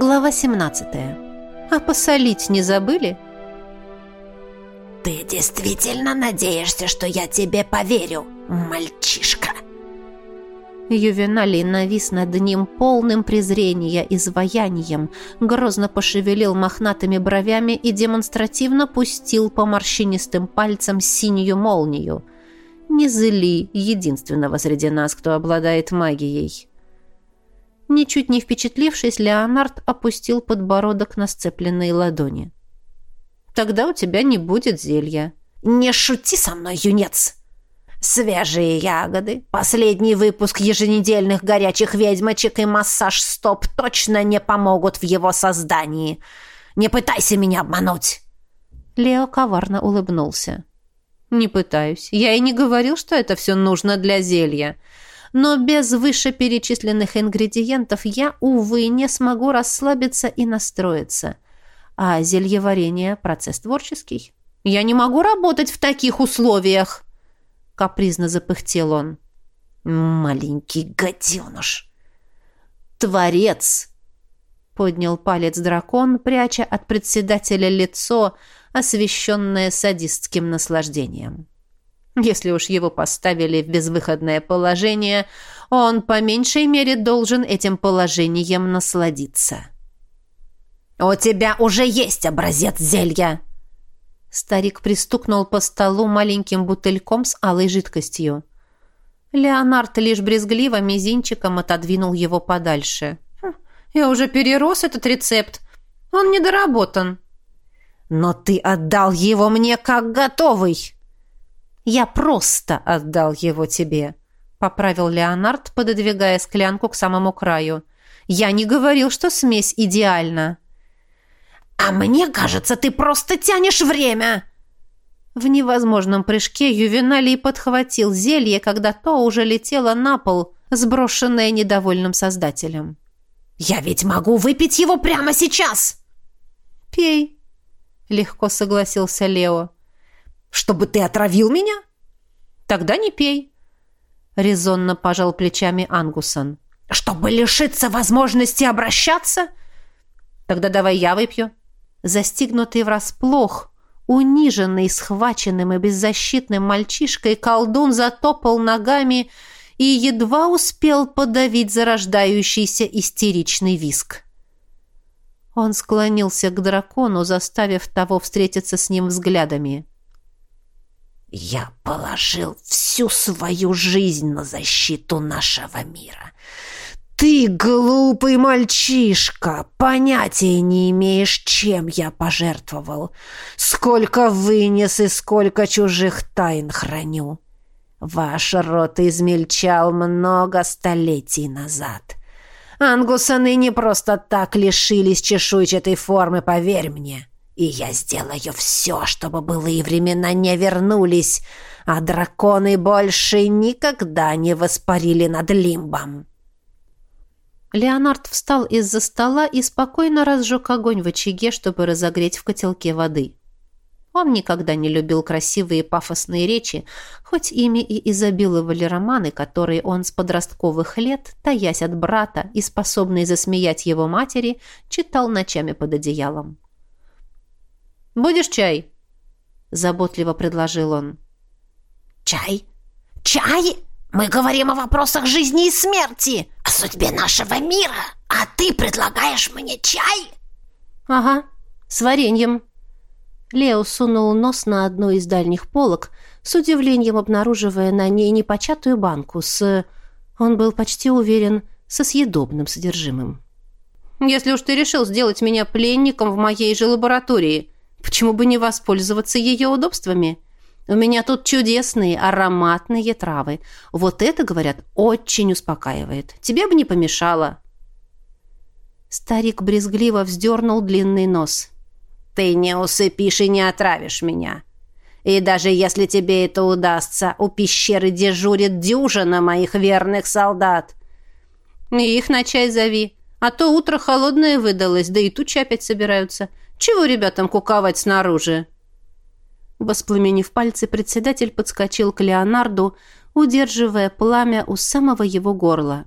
Глава 17. А посолить не забыли? «Ты действительно надеешься, что я тебе поверю, мальчишка?» Ювеналий навис над ним полным презрения изваянием, грозно пошевелил мохнатыми бровями и демонстративно пустил по морщинистым пальцам синюю молнию. «Не зли единственного среди нас, кто обладает магией». Ничуть не впечатлившись, Леонард опустил подбородок на сцепленные ладони. «Тогда у тебя не будет зелья». «Не шути со мной, юнец!» Свежие ягоды, последний выпуск еженедельных горячих ведьмочек и массаж стоп точно не помогут в его создании. Не пытайся меня обмануть!» Лео коварно улыбнулся. «Не пытаюсь. Я и не говорил, что это все нужно для зелья но без вышеперечисленных ингредиентов я, увы, не смогу расслабиться и настроиться. А зельеварение – процесс творческий. Я не могу работать в таких условиях!» Капризно запыхтел он. «Маленький гаденыш!» «Творец!» Поднял палец дракон, пряча от председателя лицо, освещенное садистским наслаждением. Если уж его поставили в безвыходное положение, он по меньшей мере должен этим положением насладиться. «У тебя уже есть образец зелья!» Старик пристукнул по столу маленьким бутыльком с алой жидкостью. Леонард лишь брезгливо мизинчиком отодвинул его подальше. «Хм, «Я уже перерос этот рецепт. Он недоработан». «Но ты отдал его мне как готовый!» Я просто отдал его тебе», — поправил Леонард, пододвигая склянку к самому краю. «Я не говорил, что смесь идеальна». «А мне кажется, ты просто тянешь время!» В невозможном прыжке Ювеналий подхватил зелье, когда то уже летело на пол, сброшенное недовольным создателем. «Я ведь могу выпить его прямо сейчас!» «Пей», — легко согласился Лео. Чтобы ты отравил меня? Тогда не пей. Резонно пожал плечами Ангусон. Чтобы лишиться возможности обращаться? Тогда давай я выпью. Застигнутый врасплох, униженный, схваченным и беззащитным мальчишкой, колдун затопал ногами и едва успел подавить зарождающийся истеричный виск. Он склонился к дракону, заставив того встретиться с ним взглядами. Я положил всю свою жизнь на защиту нашего мира. Ты, глупый мальчишка, понятия не имеешь, чем я пожертвовал. Сколько вынес и сколько чужих тайн храню. Ваш род измельчал много столетий назад. Ангусаны не просто так лишились чешуйчатой формы, поверь мне. И я сделаю все, чтобы былые времена не вернулись, а драконы больше никогда не воспарили над лимбом. Леонард встал из-за стола и спокойно разжег огонь в очаге, чтобы разогреть в котелке воды. Он никогда не любил красивые пафосные речи, хоть ими и изобиловали романы, которые он с подростковых лет, таясь от брата и способный засмеять его матери, читал ночами под одеялом. «Будешь чай?» — заботливо предложил он. «Чай? Чай? Мы говорим о вопросах жизни и смерти, о судьбе нашего мира, а ты предлагаешь мне чай?» «Ага, с вареньем». Лео сунул нос на одну из дальних полок, с удивлением обнаруживая на ней непочатую банку с... Он был почти уверен, со съедобным содержимым. «Если уж ты решил сделать меня пленником в моей же лаборатории», Почему бы не воспользоваться ее удобствами? У меня тут чудесные ароматные травы. Вот это, говорят, очень успокаивает. Тебе бы не помешало». Старик брезгливо вздернул длинный нос. «Ты не усыпишь и не отравишь меня. И даже если тебе это удастся, у пещеры дежурит дюжина моих верных солдат». «И их на чай зови. А то утро холодное выдалось, да и тучи опять собираются. Чего ребятам куковать снаружи?» Воспламенив пальцы, председатель подскочил к Леонарду, удерживая пламя у самого его горла.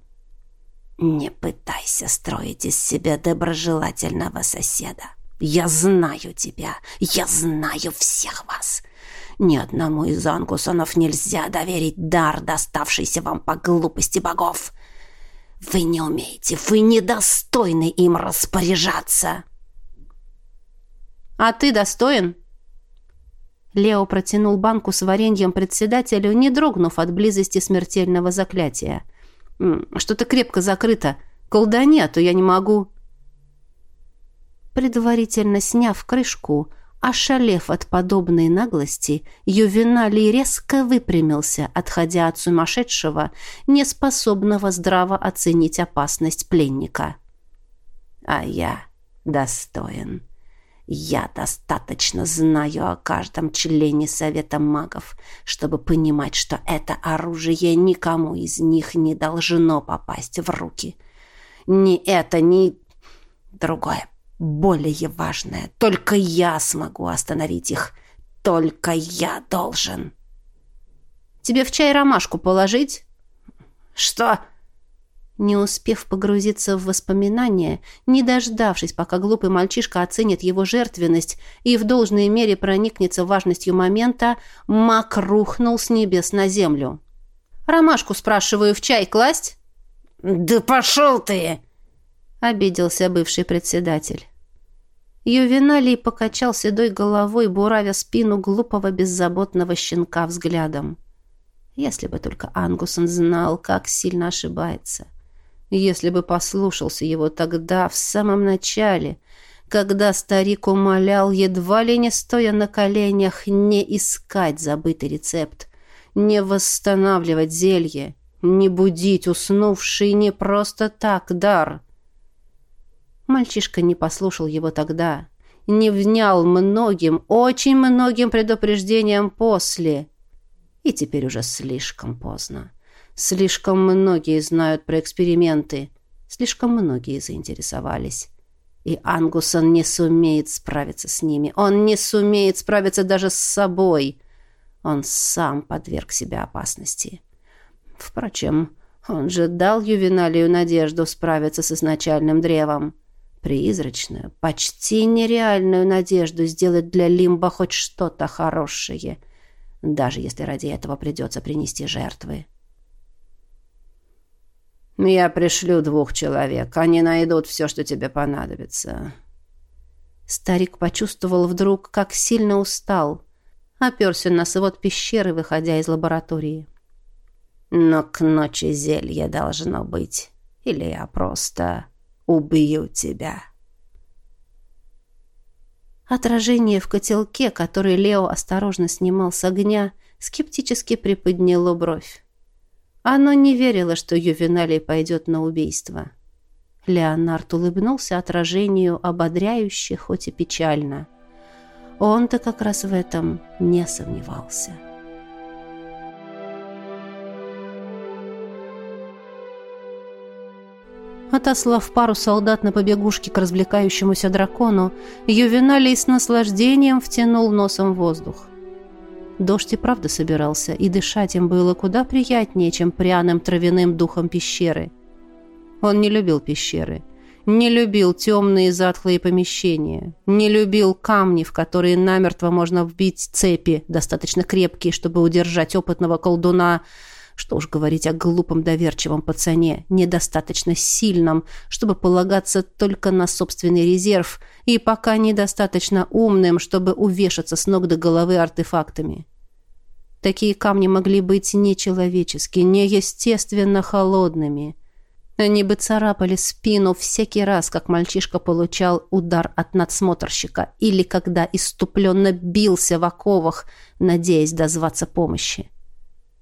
Не пытайся строить из себя доброжелательного соседа. Я знаю тебя, я знаю всех вас. Ни одному из ангусонов нельзя доверить дар, доставшийся вам по глупости богов. Вы не умеете, вы недостойны им распоряжаться. А ты достоин? Лео протянул банку с вареньем председателю, не дрогнув от близости смертельного заклятия. Что-то крепко закрыто. Колдани, а то я не могу. Предварительно сняв крышку, ошалев от подобной наглости, Ювеналий резко выпрямился, отходя от сумасшедшего, неспособного здраво оценить опасность пленника. «А я достоин. Я достаточно знаю о каждом члене Совета магов, чтобы понимать, что это оружие никому из них не должно попасть в руки. Ни это, ни другое более важное. Только я смогу остановить их. Только я должен. Тебе в чай ромашку положить? Что? Не успев погрузиться в воспоминания, не дождавшись, пока глупый мальчишка оценит его жертвенность и в должной мере проникнется важностью момента, маг рухнул с небес на землю. «Ромашку, спрашиваю, в чай класть?» «Да пошел ты!» — обиделся бывший председатель. Ювеналий покачал седой головой, буравя спину глупого беззаботного щенка взглядом. Если бы только Ангусон знал, как сильно ошибается. Если бы послушался его тогда, в самом начале, когда старик умолял, едва ли не стоя на коленях, не искать забытый рецепт, не восстанавливать зелье, не будить уснувший не просто так дар — Мальчишка не послушал его тогда, не внял многим, очень многим предупреждениям после. И теперь уже слишком поздно. Слишком многие знают про эксперименты, слишком многие заинтересовались. И Ангусон не сумеет справиться с ними. Он не сумеет справиться даже с собой. Он сам подверг себя опасности. Впрочем, он же дал Ювеналию надежду справиться с изначальным древом призрачную, почти нереальную надежду сделать для Лимба хоть что-то хорошее, даже если ради этого придется принести жертвы. «Я пришлю двух человек. Они найдут все, что тебе понадобится». Старик почувствовал вдруг, как сильно устал. Оперся на свод пещеры, выходя из лаборатории. «Но к ночи зелье должно быть. Или я просто...» убью тебя». Отражение в котелке, который Лео осторожно снимал с огня, скептически приподняло бровь. Оно не верило, что Ювеналий пойдет на убийство. Леонард улыбнулся отражению ободряюще, хоть и печально. Он-то как раз в этом не сомневался. Отослав пару солдат на побегушке к развлекающемуся дракону, Ювеналий с наслаждением втянул носом воздух. Дождь и правда собирался, и дышать им было куда приятнее, чем пряным травяным духом пещеры. Он не любил пещеры, не любил темные затхлые помещения, не любил камни, в которые намертво можно вбить цепи, достаточно крепкие, чтобы удержать опытного колдуна, что уж говорить о глупом доверчивом пацане, недостаточно сильном, чтобы полагаться только на собственный резерв, и пока недостаточно умным, чтобы увешаться с ног до головы артефактами. Такие камни могли быть нечеловечески, неестественно холодными. Они бы царапали спину всякий раз, как мальчишка получал удар от надсмотрщика или когда иступленно бился в оковах, надеясь дозваться помощи.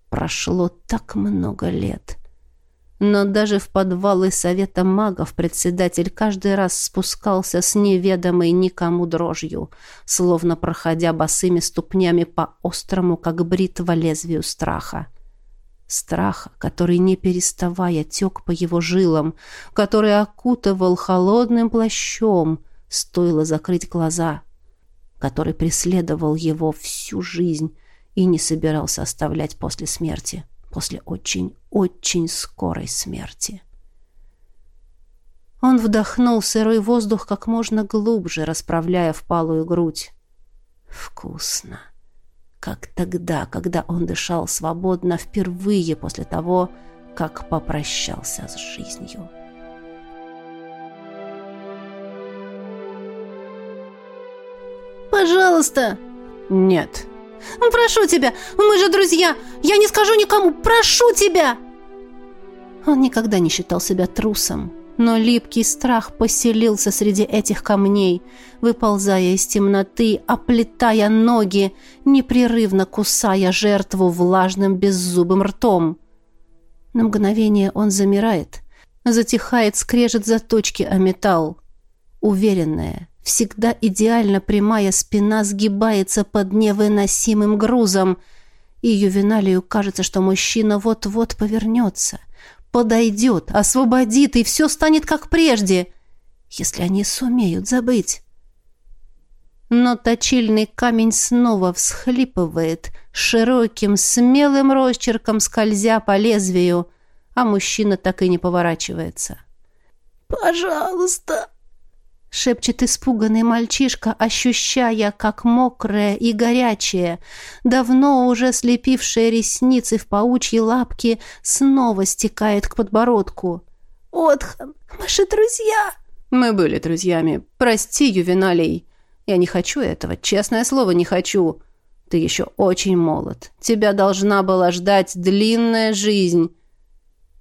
Прошло так много лет. Но даже в подвалы Совета магов председатель каждый раз спускался с неведомой никому дрожью, словно проходя босыми ступнями по острому, как бритва, лезвию страха. Страха, который, не переставая, тек по его жилам, который окутывал холодным плащом, стоило закрыть глаза, который преследовал его всю жизнь, и не собирался оставлять после смерти, после очень-очень скорой смерти. Он вдохнул сырой воздух как можно глубже, расправляя впалую грудь. Вкусно. Как тогда, когда он дышал свободно впервые после того, как попрощался с жизнью. «Пожалуйста!» «Нет». «Прошу тебя! Мы же друзья! Я не скажу никому! Прошу тебя!» Он никогда не считал себя трусом, но липкий страх поселился среди этих камней, выползая из темноты, оплетая ноги, непрерывно кусая жертву влажным беззубым ртом. На мгновение он замирает, затихает скрежет заточки о металл. Уверенная, всегда идеально прямая спина сгибается под невыносимым грузом, и Ювеналию кажется, что мужчина вот-вот повернется, подойдет, освободит, и все станет как прежде, если они сумеют забыть. Но точильный камень снова всхлипывает, широким, смелым росчерком скользя по лезвию, а мужчина так и не поворачивается. «Пожалуйста!» — шепчет испуганный мальчишка, ощущая, как мокрое и горячее, давно уже слепившее ресницы в паучьи лапки, снова стекает к подбородку. «Отхан, мы друзья!» «Мы были друзьями. Прости, Ювеналий. Я не хочу этого, честное слово, не хочу. Ты еще очень молод. Тебя должна была ждать длинная жизнь.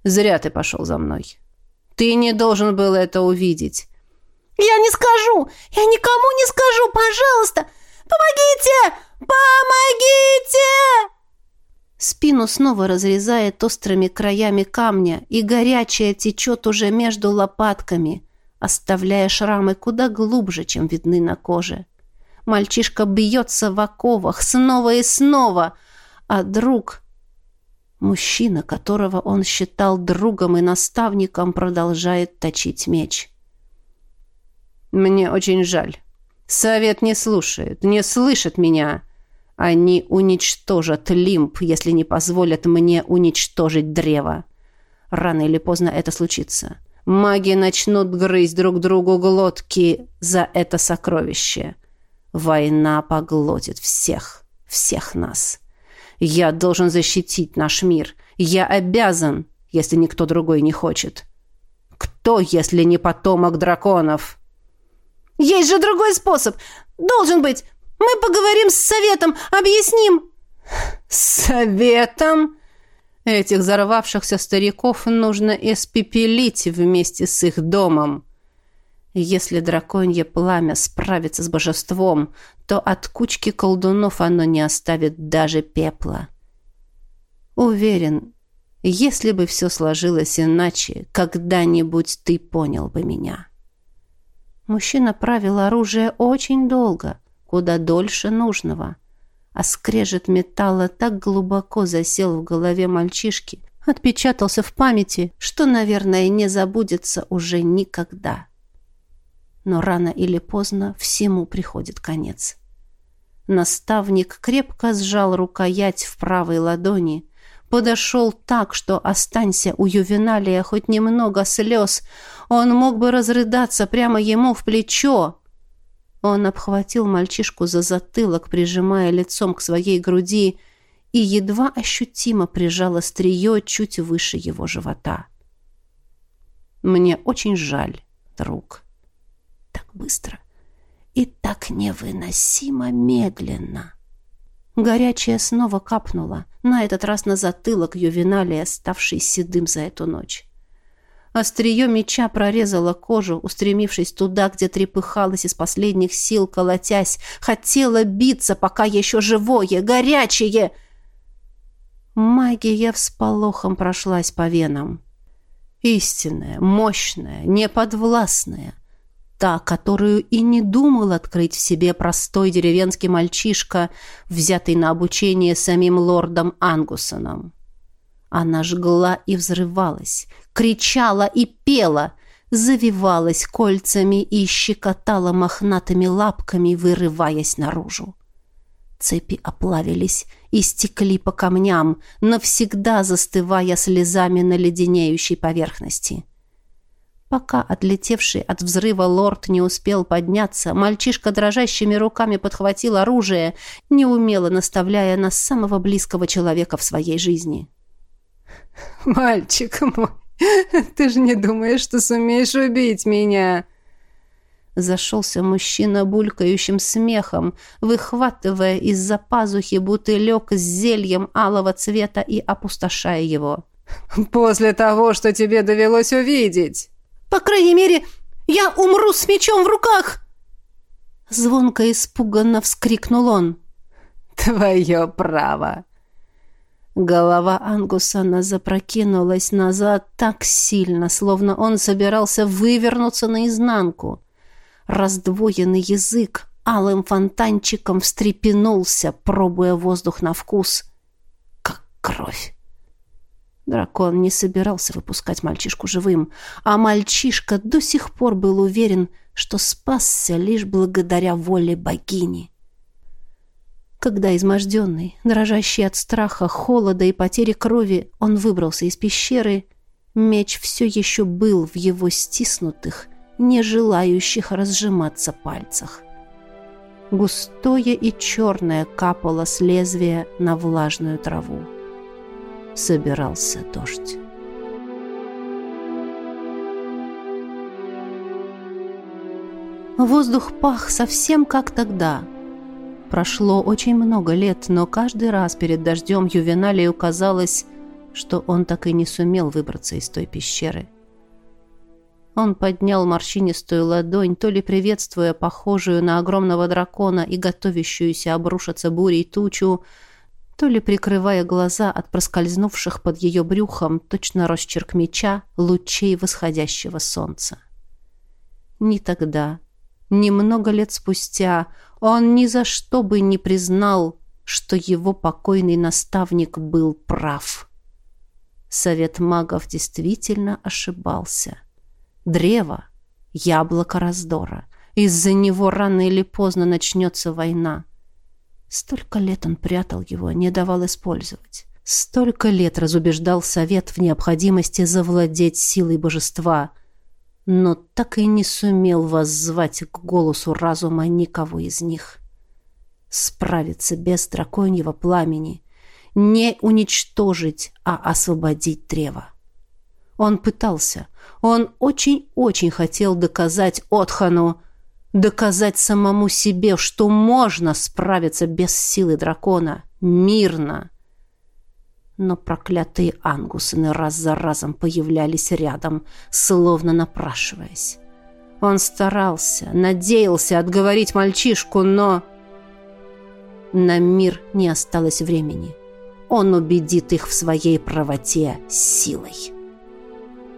Зря ты пошел за мной. Ты не должен был это увидеть». «Я не скажу! Я никому не скажу! Пожалуйста! Помогите! Помогите!» Спину снова разрезает острыми краями камня, и горячее течет уже между лопатками, оставляя шрамы куда глубже, чем видны на коже. Мальчишка бьется в оковах снова и снова, а друг, мужчина, которого он считал другом и наставником, продолжает точить меч. Мне очень жаль. Совет не слушает, не слышит меня. Они уничтожат лимб, если не позволят мне уничтожить древо. Рано или поздно это случится. Маги начнут грызть друг другу глотки за это сокровище. Война поглотит всех, всех нас. Я должен защитить наш мир. Я обязан, если никто другой не хочет. Кто, если не потомок драконов?» Есть же другой способ. Должен быть. Мы поговорим с советом, объясним. Советом? Этих взорвавшихся стариков нужно испепелить вместе с их домом. Если драконье пламя справится с божеством, то от кучки колдунов оно не оставит даже пепла. Уверен, если бы все сложилось иначе, когда-нибудь ты понял бы меня. Мужчина правил оружие очень долго, куда дольше нужного. А скрежет металла так глубоко засел в голове мальчишки, отпечатался в памяти, что, наверное, не забудется уже никогда. Но рано или поздно всему приходит конец. Наставник крепко сжал рукоять в правой ладони, подошел так, что останься у ювеналия хоть немного слез, он мог бы разрыдаться прямо ему в плечо. Он обхватил мальчишку за затылок, прижимая лицом к своей груди, и едва ощутимо прижал острие чуть выше его живота. «Мне очень жаль, друг». Так быстро и так невыносимо медленно. Горячее снова капнуло, на этот раз на затылок Ювеналия, ставший седым за эту ночь. Острие меча прорезало кожу, устремившись туда, где трепыхалась из последних сил, колотясь. Хотела биться, пока еще живое, горячее. Магия всполохом прошлась по венам. Истинная, мощная, неподвластная. Та, которую и не думал открыть в себе простой деревенский мальчишка, взятый на обучение самим лордом Ангусоном. Она жгла и взрывалась, кричала и пела, завивалась кольцами и щекотала мохнатыми лапками, вырываясь наружу. Цепи оплавились и стекли по камням, навсегда застывая слезами на леденеющей поверхности. Пока отлетевший от взрыва лорд не успел подняться, мальчишка дрожащими руками подхватил оружие, неумело наставляя на самого близкого человека в своей жизни. «Мальчик мой, ты же не думаешь, что сумеешь убить меня?» Зашелся мужчина булькающим смехом, выхватывая из-за пазухи бутылек с зельем алого цвета и опустошая его. «После того, что тебе довелось увидеть!» По крайней мере, я умру с мечом в руках!» Звонко испуганно вскрикнул он. «Твое право!» Голова Ангусана запрокинулась назад так сильно, словно он собирался вывернуться наизнанку. Раздвоенный язык алым фонтанчиком встрепенулся, пробуя воздух на вкус, как кровь. Дракон не собирался выпускать мальчишку живым, а мальчишка до сих пор был уверен, что спасся лишь благодаря воле богини. Когда изможденный, дрожащий от страха, холода и потери крови, он выбрался из пещеры, меч все еще был в его стиснутых, не желающих разжиматься пальцах. Густое и черное капало с лезвия на влажную траву собирался дождь. Воздух пах совсем как тогда. Прошло очень много лет, но каждый раз перед дождем Ювеналию казалось, что он так и не сумел выбраться из той пещеры. Он поднял морщинистую ладонь, то ли приветствуя похожую на огромного дракона и готовящуюся обрушиться бурей тучу, то ли прикрывая глаза от проскользнувших под ее брюхом точно росчерк меча лучей восходящего солнца. Ни тогда, ни много лет спустя он ни за что бы не признал, что его покойный наставник был прав. Совет магов действительно ошибался. Древо — яблоко раздора. Из-за него рано или поздно начнется война. Столько лет он прятал его, не давал использовать. Столько лет разубеждал совет в необходимости завладеть силой божества, но так и не сумел воззвать к голосу разума никого из них. Справиться без драконьего пламени, не уничтожить, а освободить древо. Он пытался, он очень-очень хотел доказать Отхану, доказать самому себе, что можно справиться без силы дракона, мирно. Но проклятые ангусыны раз за разом появлялись рядом, словно напрашиваясь. Он старался, надеялся отговорить мальчишку, но... На мир не осталось времени. Он убедит их в своей правоте силой.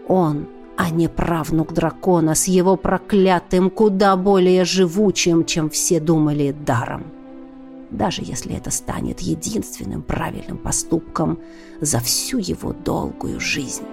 Он а не правнук дракона с его проклятым, куда более живучим, чем все думали, даром. Даже если это станет единственным правильным поступком за всю его долгую жизнь.